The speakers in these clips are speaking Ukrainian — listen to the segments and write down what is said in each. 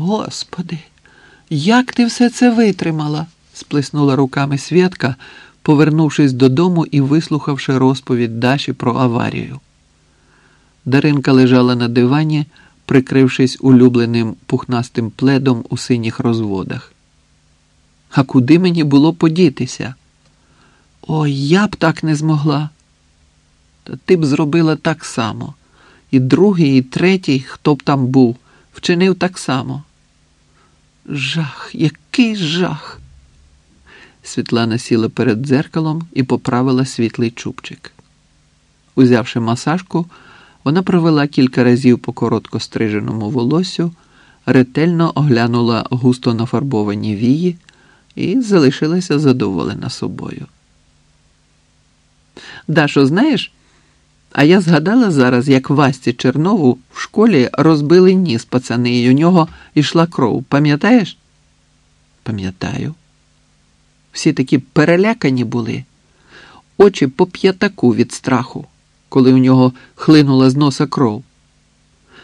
Господи, як ти все це витримала? сплеснула руками Святка, повернувшись додому і вислухавши розповідь Даші про аварію. Даринка лежала на дивані, прикрившись улюбленим пухнастим пледом у синіх розводах. А куди мені було подітися? Ой, я б так не змогла. Та ти б зробила так само. І другий, і третій, хто б там був, вчинив так само. Жах, який жах. Світлана сіла перед дзеркалом і поправила світлий чубчик. Узявши масажку, вона провела кілька разів по коротко стриженому волосю, ретельно оглянула густо нафарбовані вії і залишилася задоволена собою. Дашо, знаєш, а я згадала зараз, як Васті Чернову в школі розбили ніс пацани, і у нього йшла кров. Пам'ятаєш? Пам'ятаю. Всі такі перелякані були, очі по п'ятаку від страху, коли у нього хлинула з носа кров.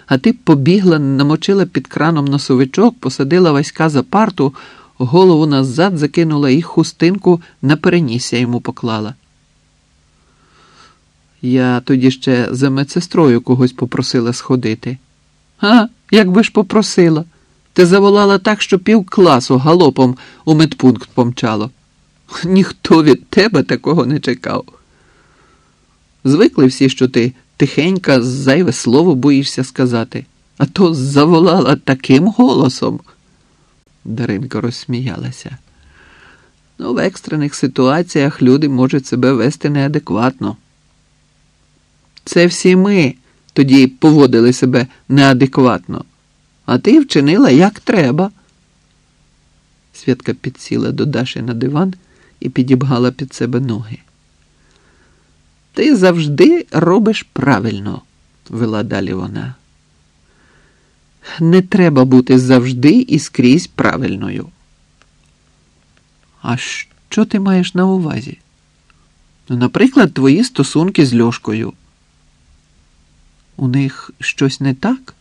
А ти побігла, намочила під краном носовичок, посадила Васька за парту, голову назад закинула і хустинку на перенісся йому поклала. Я тоді ще за медсестрою когось попросила сходити. А, як би ж попросила. Ти заволала так, що пів класу галопом у медпункт помчало. Ніхто від тебе такого не чекав. Звикли всі, що ти тихенька, зайве слово боїшся сказати, а то заволала таким голосом. Даринка розсміялася. Ну, в екстрених ситуаціях люди можуть себе вести неадекватно. Це всі ми тоді поводили себе неадекватно, а ти вчинила як треба. Святка підсіла до Даші на диван і підібгала під себе ноги. Ти завжди робиш правильно, вела далі вона. Не треба бути завжди і скрізь правильною. А що ти маєш на увазі? Ну, наприклад, твої стосунки з Льошкою. У них щось не так?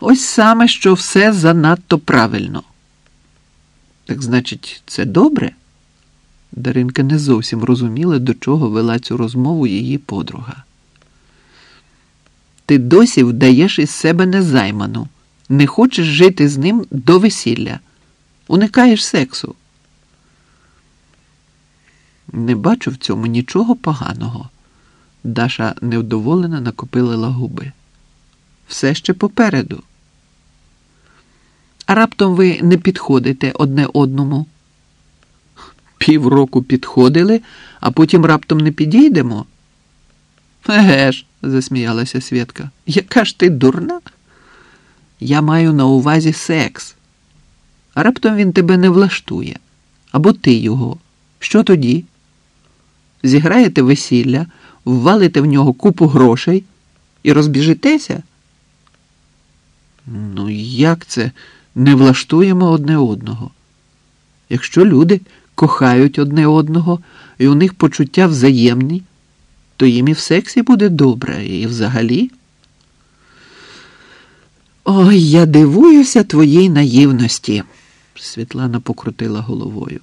Ось саме, що все занадто правильно. Так значить, це добре? Даринка не зовсім розуміла, до чого вела цю розмову її подруга. Ти досі вдаєш із себе незайману, не хочеш жити з ним до весілля, уникаєш сексу. Не бачу в цьому нічого поганого. Даша невдоволена накопилила губи. Все ще попереду. А раптом ви не підходите одне одному. Півроку підходили, а потім раптом не підійдемо. Еге ж, засміялася Свєтка. Яка ж ти дурна? Я маю на увазі секс. А раптом він тебе не влаштує. Або ти його. Що тоді? Зіграєте весілля, ввалите в нього купу грошей і розбіжитеся? Ну, як це не влаштуємо одне одного? Якщо люди кохають одне одного і у них почуття взаємні, то їм і в сексі буде добре, і взагалі. Ой, я дивуюся твоїй наївності, Світлана покрутила головою.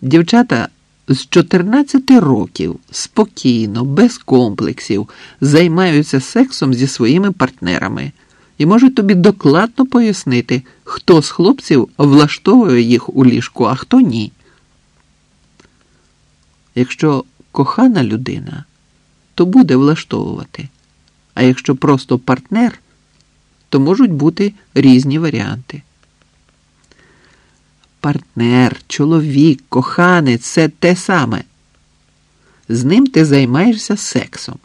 Дівчата з 14 років спокійно, без комплексів, займаються сексом зі своїми партнерами і можуть тобі докладно пояснити, хто з хлопців влаштовує їх у ліжку, а хто ні. Якщо кохана людина, то буде влаштовувати. А якщо просто партнер, то можуть бути різні варіанти. Партнер, чоловік, коханець це те саме. З ним ти займаєшся сексом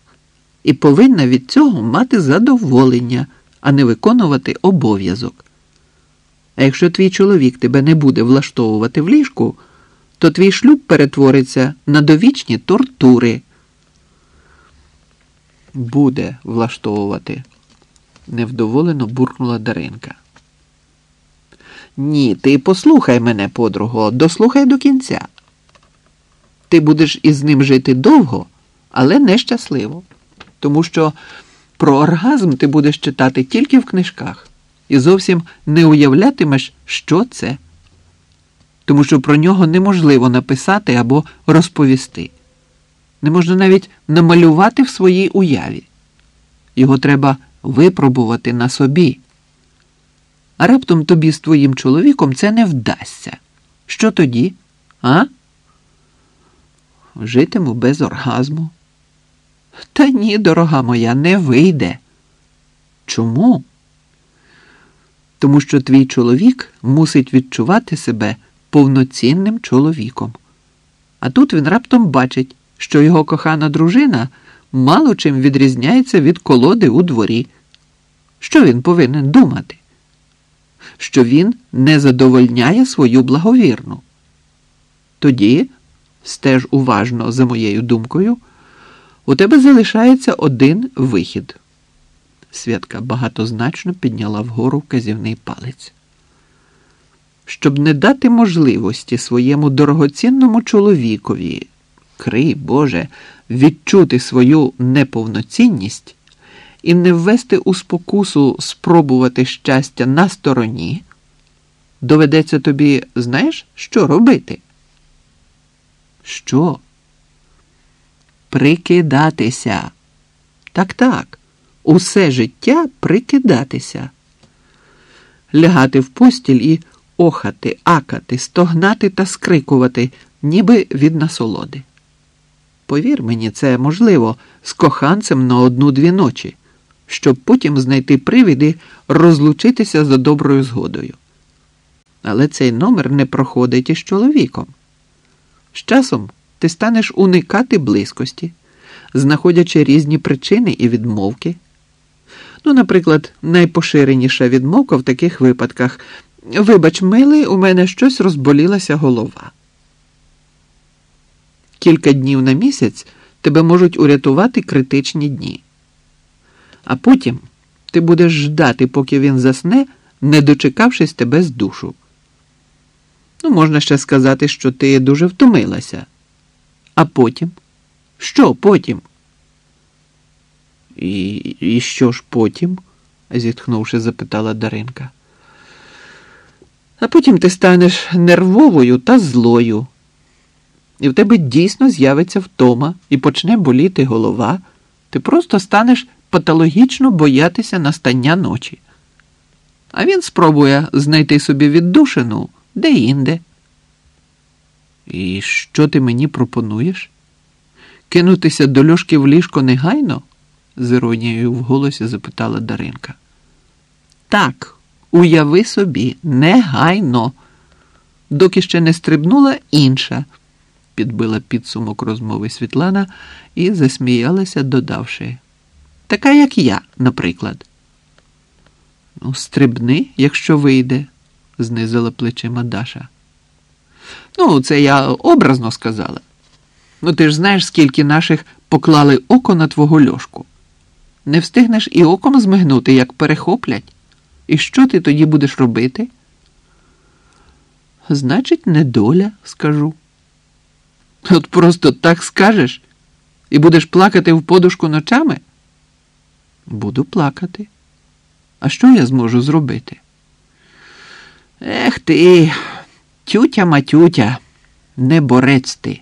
і повинна від цього мати задоволення, а не виконувати обов'язок. А якщо твій чоловік тебе не буде влаштовувати в ліжку, то твій шлюб перетвориться на довічні тортури. Буде влаштовувати, невдоволено буркнула Даринка. Ні, ти послухай мене, подруго, дослухай до кінця. Ти будеш із ним жити довго, але нещасливо. Тому що про оргазм ти будеш читати тільки в книжках і зовсім не уявлятимеш, що це. Тому що про нього неможливо написати або розповісти. Не можна навіть намалювати в своїй уяві. Його треба випробувати на собі. А раптом тобі з твоїм чоловіком це не вдасться. Що тоді? А? Житиму без оргазму. Та ні, дорога моя, не вийде. Чому? Тому що твій чоловік мусить відчувати себе повноцінним чоловіком. А тут він раптом бачить, що його кохана дружина мало чим відрізняється від колоди у дворі. Що він повинен думати? Що він не задовольняє свою благовірну. Тоді, стеж уважно за моєю думкою, у тебе залишається один вихід. Святка багатозначно підняла вгору вказівний палець. Щоб не дати можливості своєму дорогоцінному чоловікові, крий Боже, відчути свою неповноцінність і не ввести у спокусу спробувати щастя на стороні, доведеться тобі, знаєш, що робити? Що? Прикидатися. Так, так, усе життя прикидатися, лягати в постіль і охати, акати, стогнати та скрикувати, ніби від насолоди. Повір мені, це можливо з коханцем на одну-дві ночі, щоб потім знайти привід розлучитися за доброю згодою. Але цей номер не проходить із чоловіком. З часом ти станеш уникати близькості, знаходячи різні причини і відмовки. Ну, наприклад, найпоширеніша відмовка в таких випадках Вибач, милий, у мене щось розболілася голова. Кілька днів на місяць тебе можуть урятувати критичні дні. А потім ти будеш ждати, поки він засне, не дочекавшись тебе з душу. Ну, можна ще сказати, що ти дуже втомилася. А потім? Що потім? І, і що ж потім? зітхнувши, запитала Даринка. А потім ти станеш нервовою та злою. І в тебе дійсно з'явиться втома і почне боліти голова. Ти просто станеш патологічно боятися настання ночі. А він спробує знайти собі віддушину де-інде. І що ти мені пропонуєш? Кинутися до льошки в ліжко негайно? з іронією в голосі запитала Даринка. Так. Уяви собі, негайно, доки ще не стрибнула інша, підбила підсумок розмови Світлана і засміялася, додавши. Така, як я, наприклад. Ну, стрибни, якщо вийде, знизила плечима Даша. Ну, це я образно сказала. Ну, ти ж знаєш, скільки наших поклали око на твого льошку. Не встигнеш і оком змигнути, як перехоплять. І що ти тоді будеш робити? Значить, недоля, скажу. От просто так скажеш і будеш плакати в подушку ночами? Буду плакати. А що я зможу зробити? Ех ти, тютя матютя, не борець ти.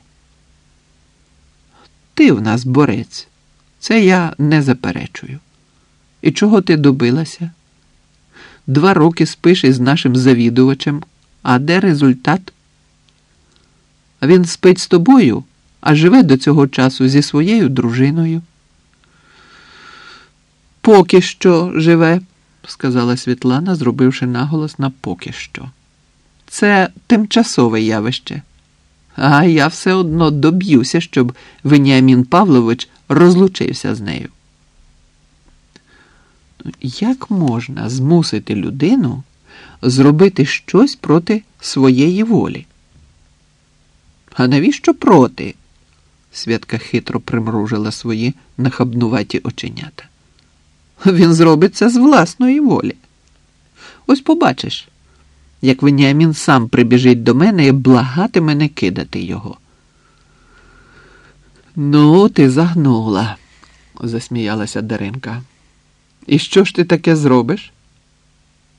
Ти в нас борець. Це я не заперечую. І чого ти добилася? Два роки спиш із нашим завідувачем. А де результат? Він спить з тобою, а живе до цього часу зі своєю дружиною. Поки що живе, сказала Світлана, зробивши наголос на поки що. Це тимчасове явище. А я все одно доб'юся, щоб Веніамін Павлович розлучився з нею. Як можна змусити людину зробити щось проти своєї волі? А навіщо проти? Святка хитро примружила свої нахабнуваті оченята. Він зробить це з власної волі. Ось побачиш, як Веніамін сам прибіжить до мене і благатиме не кидати його. Ну, ти загнула, засміялася Даринка. І що ж ти таке зробиш?